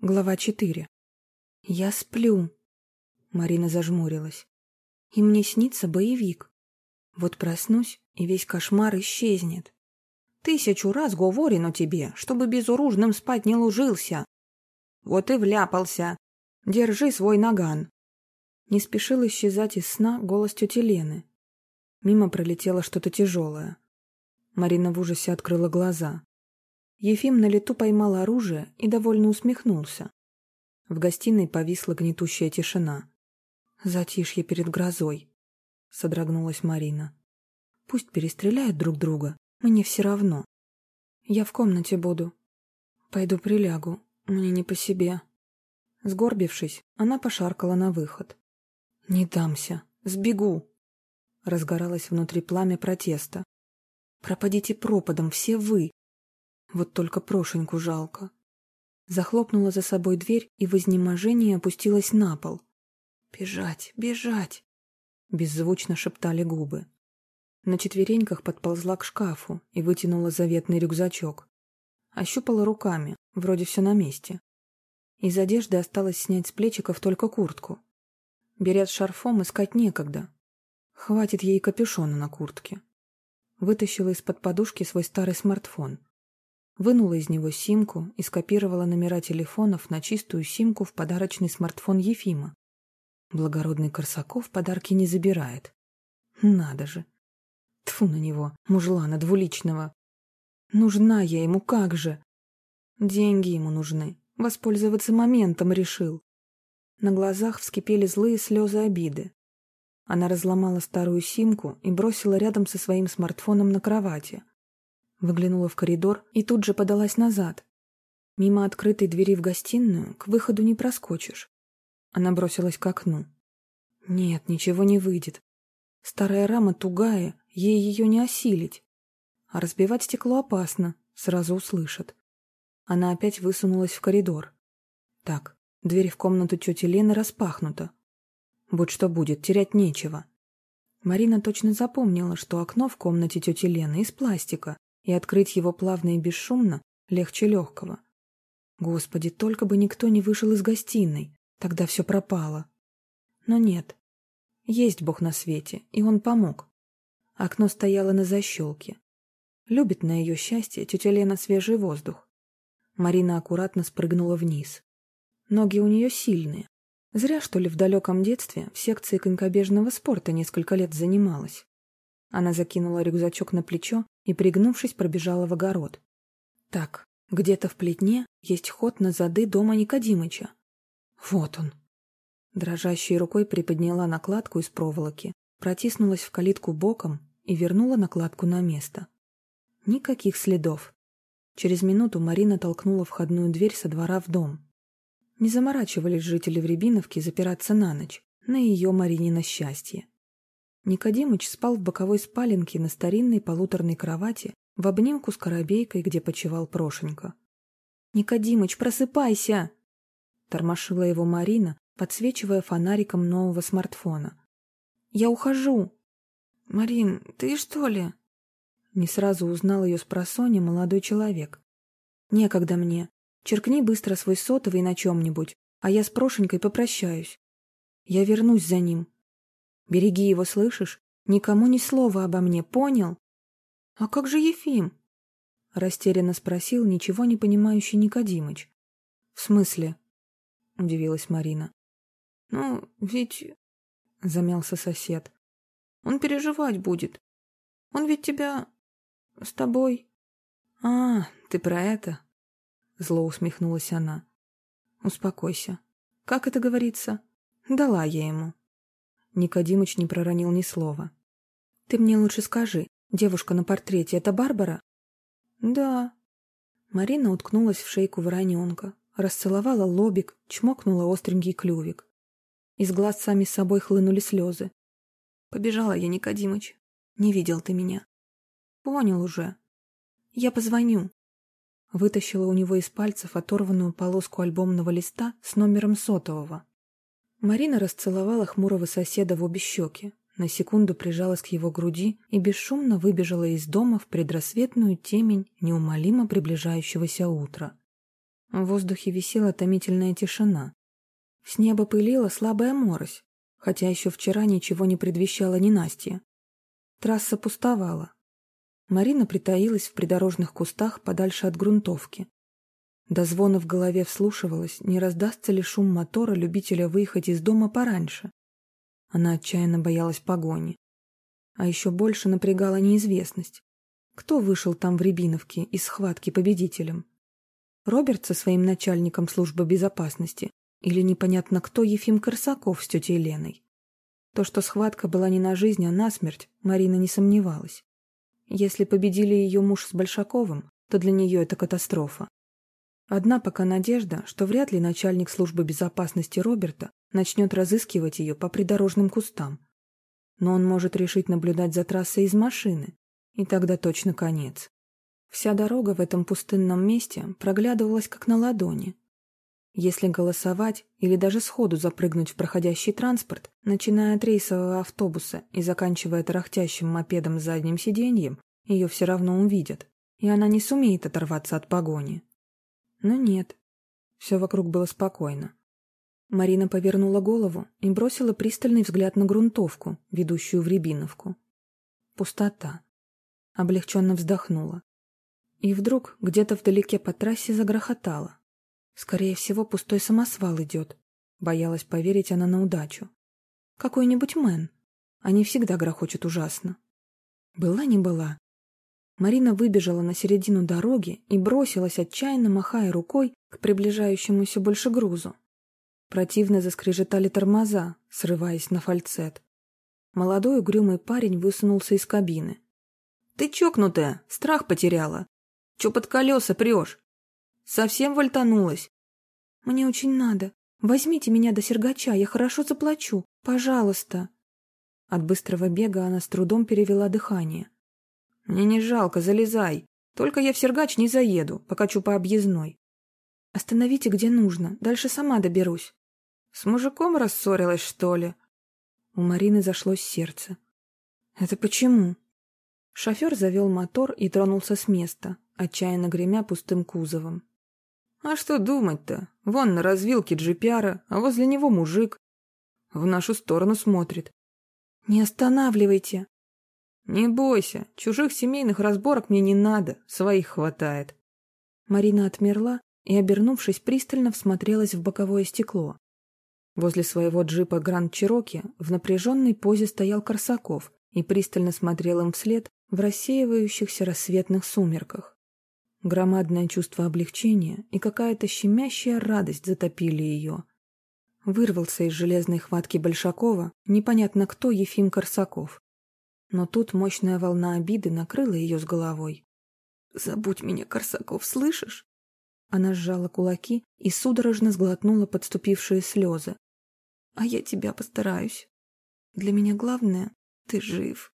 Глава 4. Я сплю. Марина зажмурилась. И мне снится боевик. Вот проснусь, и весь кошмар исчезнет. Тысячу раз говорено тебе, чтобы безоружным спать не ложился. Вот и вляпался. Держи свой наган. Не спешил исчезать из сна голос тети Лены. Мимо пролетело что-то тяжелое. Марина в ужасе открыла глаза. Ефим на лету поймал оружие и довольно усмехнулся. В гостиной повисла гнетущая тишина. «Затишье перед грозой», — содрогнулась Марина. «Пусть перестреляют друг друга, мне все равно. Я в комнате буду. Пойду прилягу, мне не по себе». Сгорбившись, она пошаркала на выход. «Не дамся, сбегу!» Разгоралось внутри пламя протеста. «Пропадите пропадом, все вы, вот только Прошеньку жалко. Захлопнула за собой дверь и в изнеможении опустилась на пол. «Бежать, бежать!» — беззвучно шептали губы. На четвереньках подползла к шкафу и вытянула заветный рюкзачок. Ощупала руками, вроде все на месте. Из одежды осталось снять с плечиков только куртку. Берет шарфом, искать некогда. Хватит ей капюшона на куртке. Вытащила из-под подушки свой старый смартфон. Вынула из него симку и скопировала номера телефонов на чистую симку в подарочный смартфон Ефима. Благородный Корсаков подарки не забирает. Надо же. Тфу на него, мужлана двуличного. Нужна я ему, как же. Деньги ему нужны. Воспользоваться моментом решил. На глазах вскипели злые слезы обиды. Она разломала старую симку и бросила рядом со своим смартфоном на кровати. Выглянула в коридор и тут же подалась назад. Мимо открытой двери в гостиную к выходу не проскочишь. Она бросилась к окну. Нет, ничего не выйдет. Старая рама тугая, ей ее не осилить. А разбивать стекло опасно, сразу услышат. Она опять высунулась в коридор. Так, дверь в комнату тети Лены распахнута. Будь что будет, терять нечего. Марина точно запомнила, что окно в комнате тети Лены из пластика, и открыть его плавно и бесшумно легче легкого. Господи, только бы никто не вышел из гостиной, тогда все пропало. Но нет. Есть Бог на свете, и он помог. Окно стояло на защелке. Любит на ее счастье тетя Лена свежий воздух. Марина аккуратно спрыгнула вниз. Ноги у нее сильные. Зря, что ли, в далеком детстве в секции конькобежного спорта несколько лет занималась. Она закинула рюкзачок на плечо и, пригнувшись, пробежала в огород. Так, где-то в плетне есть ход на зады дома Никодимыча. Вот он. Дрожащей рукой приподняла накладку из проволоки, протиснулась в калитку боком и вернула накладку на место. Никаких следов. Через минуту Марина толкнула входную дверь со двора в дом. Не заморачивались жители в Рябиновке запираться на ночь, на ее Маринино счастье. Никодимыч спал в боковой спаленке на старинной полуторной кровати в обнимку с коробейкой, где почевал Прошенька. «Никодимыч, просыпайся!» Тормошила его Марина, подсвечивая фонариком нового смартфона. «Я ухожу!» «Марин, ты что ли?» Не сразу узнал ее с просонья молодой человек. «Некогда мне. Черкни быстро свой сотовый на чем-нибудь, а я с Прошенькой попрощаюсь. Я вернусь за ним, Береги его, слышишь? Никому ни слова обо мне, понял? А как же Ефим? Растерянно спросил ничего не понимающий Никодимыч. В смысле? Удивилась Марина. Ну, ведь... Замялся сосед. Он переживать будет. Он ведь тебя... с тобой... А, ты про это? Зло усмехнулась она. Успокойся. Как это говорится? Дала я ему. Никодимыч не проронил ни слова. «Ты мне лучше скажи, девушка на портрете — это Барбара?» «Да». Марина уткнулась в шейку вороненка, расцеловала лобик, чмокнула остренький клювик. Из глаз сами собой хлынули слезы. «Побежала я, Никодимыч. Не видел ты меня». «Понял уже. Я позвоню». Вытащила у него из пальцев оторванную полоску альбомного листа с номером сотового. Марина расцеловала хмурого соседа в обе щеки, на секунду прижалась к его груди и бесшумно выбежала из дома в предрассветную темень неумолимо приближающегося утра. В воздухе висела томительная тишина. С неба пылила слабая морось, хотя еще вчера ничего не предвещало ненастья. Трасса пустовала. Марина притаилась в придорожных кустах подальше от грунтовки. До звона в голове вслушивалась, не раздастся ли шум мотора любителя выехать из дома пораньше. Она отчаянно боялась погони. А еще больше напрягала неизвестность. Кто вышел там в Рябиновке из схватки победителем? Роберт со своим начальником службы безопасности или непонятно кто Ефим Корсаков с тетей Леной? То, что схватка была не на жизнь, а на смерть, Марина не сомневалась. Если победили ее муж с Большаковым, то для нее это катастрофа. Одна пока надежда, что вряд ли начальник службы безопасности Роберта начнет разыскивать ее по придорожным кустам. Но он может решить наблюдать за трассой из машины, и тогда точно конец. Вся дорога в этом пустынном месте проглядывалась как на ладони. Если голосовать или даже сходу запрыгнуть в проходящий транспорт, начиная от рейсового автобуса и заканчивая тарахтящим мопедом с задним сиденьем, ее все равно увидят, и она не сумеет оторваться от погони. Но нет, все вокруг было спокойно. Марина повернула голову и бросила пристальный взгляд на грунтовку, ведущую в Рябиновку. Пустота. Облегченно вздохнула. И вдруг где-то вдалеке по трассе загрохотало. Скорее всего, пустой самосвал идет. Боялась поверить она на удачу. Какой-нибудь мэн. Они всегда грохочут ужасно. Была не была. Марина выбежала на середину дороги и бросилась, отчаянно махая рукой к приближающемуся больше грузу. Противно заскрежетали тормоза, срываясь на фальцет. Молодой угрюмый парень высунулся из кабины. «Ты чокнутая, страх потеряла. Че под колеса прешь? Совсем вольтанулась?» «Мне очень надо. Возьмите меня до Сергача, я хорошо заплачу. Пожалуйста». От быстрого бега она с трудом перевела дыхание. «Мне не жалко, залезай. Только я в Сергач не заеду, покачу по объездной». «Остановите, где нужно. Дальше сама доберусь». С мужиком рассорилась, что ли? У Марины зашлось сердце. Это почему? Шофер завел мотор и тронулся с места, отчаянно гремя пустым кузовом. А что думать-то? Вон на развилке джипяра, а возле него мужик. В нашу сторону смотрит. Не останавливайте. Не бойся, чужих семейных разборок мне не надо, своих хватает. Марина отмерла и, обернувшись, пристально всмотрелась в боковое стекло. Возле своего джипа Гранд Чироки в напряженной позе стоял Корсаков и пристально смотрел им вслед в рассеивающихся рассветных сумерках. Громадное чувство облегчения и какая-то щемящая радость затопили ее. Вырвался из железной хватки Большакова непонятно кто Ефим Корсаков. Но тут мощная волна обиды накрыла ее с головой. «Забудь меня, Корсаков, слышишь?» Она сжала кулаки и судорожно сглотнула подступившие слезы, а я тебя постараюсь. Для меня главное — ты жив.